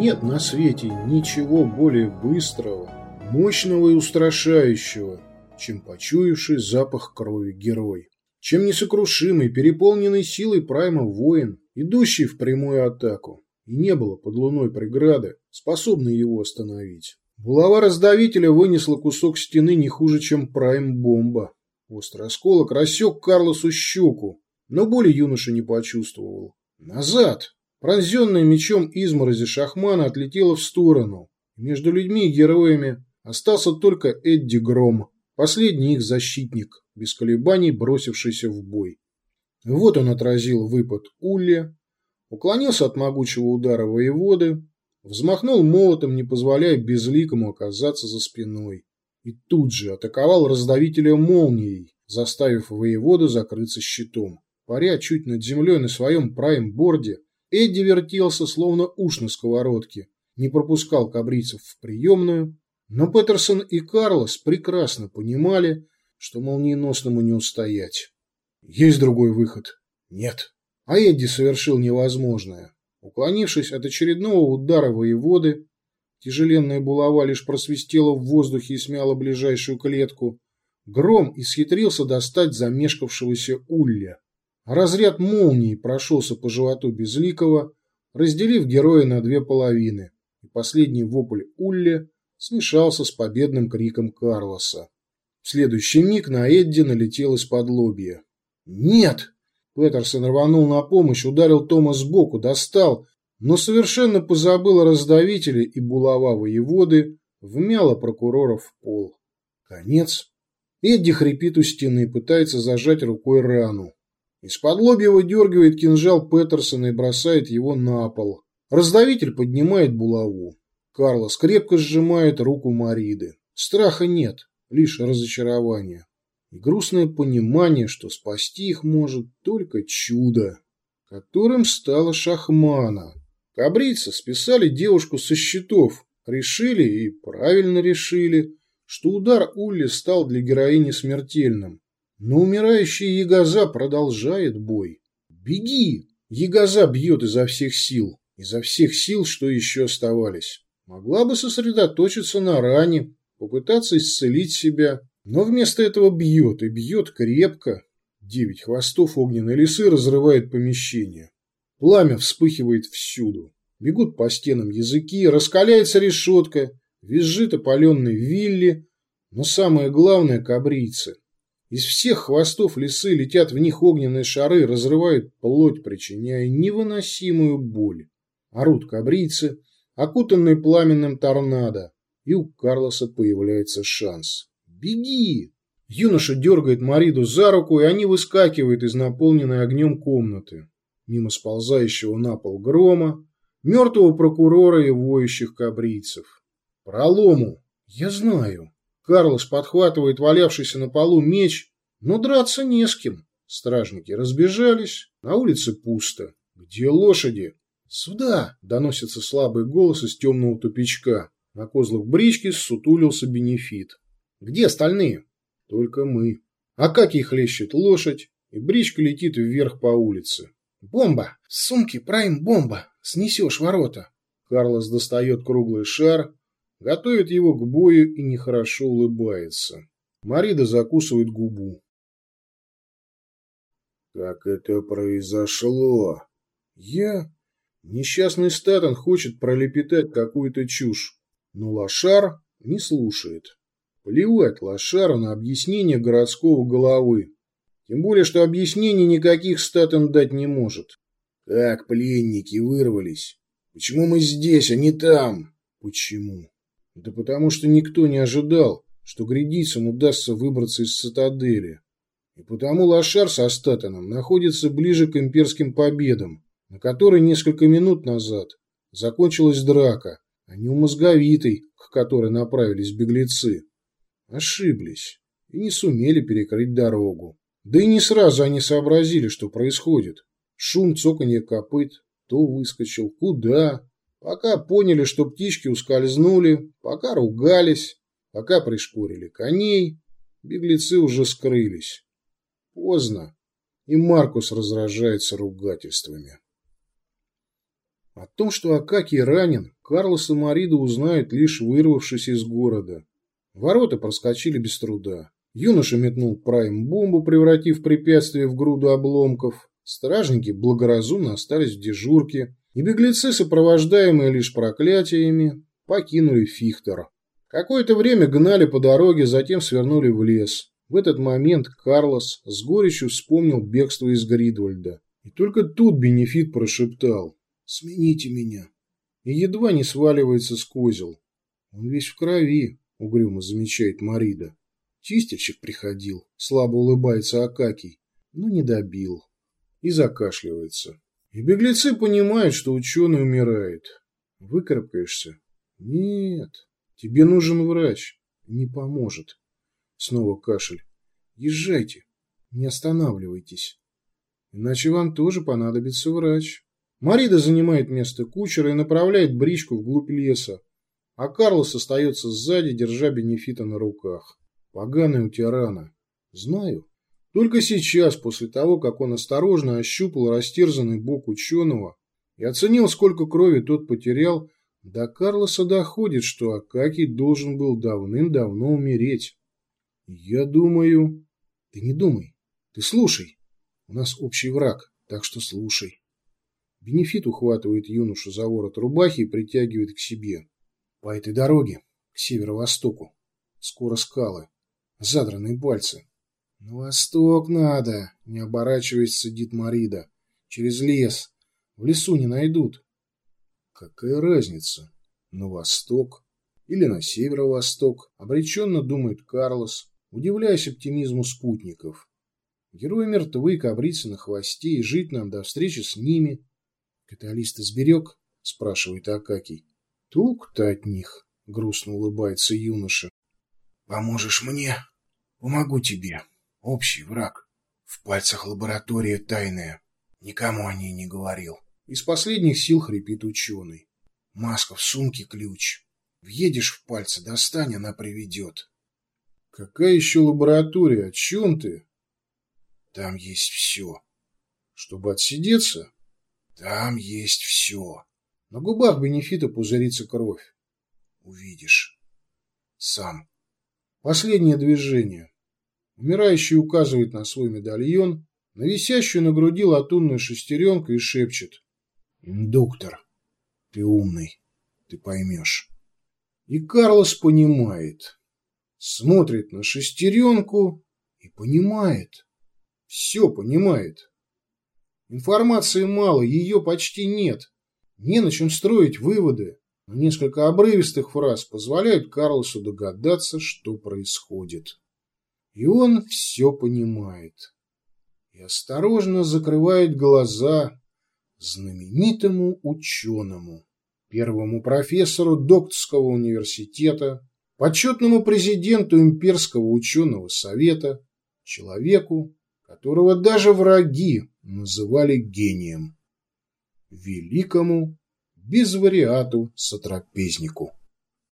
Нет на свете ничего более быстрого, мощного и устрашающего, чем почуявший запах крови герой, чем несокрушимый, переполненный силой прайма воин, идущий в прямую атаку. И не было под луной преграды, способной его остановить. Булава раздавителя вынесла кусок стены не хуже, чем прайм-бомба. Острый осколок рассек Карлосу щеку, но боли юноша не почувствовал. Назад! Пронзенная мечом изморози шахмана отлетела в сторону. Между людьми и героями остался только Эдди Гром, последний их защитник, без колебаний бросившийся в бой. Вот он отразил выпад Улли, уклонился от могучего удара воеводы, взмахнул молотом, не позволяя безликому оказаться за спиной, и тут же атаковал раздавителя молнией, заставив воеводу закрыться щитом. Паря чуть над землей на своем прайм-борде, Эдди вертелся, словно уш на сковородке, не пропускал кабрицев в приемную, но Петерсон и Карлос прекрасно понимали, что молниеносному не устоять. Есть другой выход? Нет. А Эдди совершил невозможное. Уклонившись от очередного удара воеводы, тяжеленная булава лишь просвистела в воздухе и смяла ближайшую клетку, Гром исхитрился достать замешкавшегося Улья. Разряд молнии прошелся по животу Безликого, разделив героя на две половины, и последний вопль Улли смешался с победным криком Карлоса. В следующий миг на Эдди налетел из-под лобья. «Нет!» Петерсон рванул на помощь, ударил Тома сбоку, достал, но совершенно позабыл о раздавителе и булава воеводы, вмяло прокурора в пол. Конец. Эдди хрипит у стены, пытается зажать рукой рану. Из-под лобья выдергивает кинжал Петерсона и бросает его на пол. Раздавитель поднимает булаву. Карлос крепко сжимает руку Мариды. Страха нет, лишь разочарование. И грустное понимание, что спасти их может только чудо, которым стала Шахмана. Кабрицы списали девушку со счетов, решили и правильно решили, что удар Улли стал для героини смертельным. Но умирающий Ягоза продолжает бой. «Беги!» Ягоза бьет изо всех сил. Изо всех сил, что еще оставались. Могла бы сосредоточиться на ране, попытаться исцелить себя, но вместо этого бьет, и бьет крепко. Девять хвостов огненной лисы разрывает помещение. Пламя вспыхивает всюду. Бегут по стенам языки, раскаляется решетка, визжит опаленный вилли, но самое главное – кабрицы. Из всех хвостов лисы летят в них огненные шары, разрывают плоть, причиняя невыносимую боль. Орут кабрицы, окутанные пламенным торнадо, и у Карлоса появляется шанс. «Беги!» Юноша дергает Мариду за руку, и они выскакивают из наполненной огнем комнаты. Мимо сползающего на пол грома, мертвого прокурора и воющих кабрийцев. «Пролому! Я знаю!» Карлос подхватывает валявшийся на полу меч, но драться не с кем. Стражники разбежались, на улице пусто. Где лошади? Сюда! Доносится слабый голос из темного тупичка. На козлах брички сутулился бенефит. Где остальные? Только мы. А как их лещет лошадь, и бричка летит вверх по улице. Бомба! Сумки, прайм-бомба! Снесешь ворота! Карлос достает круглый шар, готовит его к бою и нехорошо улыбается. Марида закусывает губу. Как это произошло? Я... Несчастный Статон хочет пролепетать какую-то чушь, но Лошар не слушает. Плевать Лошару на объяснение городского головы. Тем более, что объяснений никаких Статон дать не может. Как пленники вырвались? Почему мы здесь, а не там? Почему? Да потому что никто не ожидал, что грядицам удастся выбраться из цитадели. И потому Лошар со Статоном находится ближе к имперским победам, на которой несколько минут назад закончилась драка, а не у мозговитой, к которой направились беглецы. Ошиблись и не сумели перекрыть дорогу. Да и не сразу они сообразили, что происходит. Шум цоканья копыт, то выскочил, куда, Пока поняли, что птички ускользнули, пока ругались, пока пришпорили коней, беглецы уже скрылись. Поздно, и Маркус разражается ругательствами. О том, что Акакий ранен, Карлос и Марида узнают, лишь вырвавшись из города. Ворота проскочили без труда. Юноша метнул прайм-бомбу, превратив препятствие в груду обломков. Стражники благоразумно остались в дежурке, и беглецы, сопровождаемые лишь проклятиями, покинули Фихтер. Какое-то время гнали по дороге, затем свернули в лес. В этот момент Карлос с горечью вспомнил бегство из Гридвальда. И только тут Бенефит прошептал «Смените меня!» и едва не сваливается с козел. Он весь в крови, угрюмо замечает Марида. Чистильщик приходил, слабо улыбается Акакий, но не добил. И закашливается. И беглецы понимают, что ученый умирает. Выкарабкаешься? Нет. Тебе нужен врач. Не поможет. Снова кашель. Езжайте. Не останавливайтесь. Иначе вам тоже понадобится врач. Марида занимает место кучера и направляет бричку вглубь леса, а Карлос остается сзади, держа бенефита на руках. Поганый у тирана. Знаю. Только сейчас, после того, как он осторожно ощупал растерзанный бок ученого и оценил, сколько крови тот потерял, до Карлоса доходит, что Акакий должен был давным-давно умереть. Я думаю... Ты не думай. Ты слушай. У нас общий враг, так что слушай. Бенефит ухватывает юношу за ворот рубахи и притягивает к себе. По этой дороге, к северо-востоку. Скоро скалы. Задранные пальцы. На восток надо, не оборачиваясь, сидит Марида. Через лес. В лесу не найдут. Какая разница? На восток или на северо-восток? Обреченно думает Карлос, удивляясь оптимизму спутников. Герои мертвы, кабрицы на хвосте, и жить нам до встречи с ними. Каталист сберег? спрашивает Акакий. Толку-то от них, грустно улыбается юноша. Поможешь мне? Помогу тебе. Общий враг. В пальцах лаборатория тайная. Никому о ней не говорил. Из последних сил хрипит ученый. Маска в сумке ключ. Въедешь в пальцы, достань, она приведет. Какая еще лаборатория? О чем ты? Там есть все. Чтобы отсидеться? Там есть все. На губах бенефита пузырится кровь. Увидишь. Сам. Последнее движение. Умирающий указывает на свой медальон, на висящую на груди латунную шестеренку и шепчет. Индуктор, ты умный, ты поймешь. И Карлос понимает. Смотрит на шестеренку и понимает. Все понимает. Информации мало, ее почти нет. Не на чем строить выводы, но несколько обрывистых фраз позволяют Карлосу догадаться, что происходит. И он все понимает. И осторожно закрывает глаза, знаменитому ученому, первому профессору докторского университета, почетному президенту имперского ученого совета, человеку, которого даже враги называли гением, великому безвариату сотрапезнику.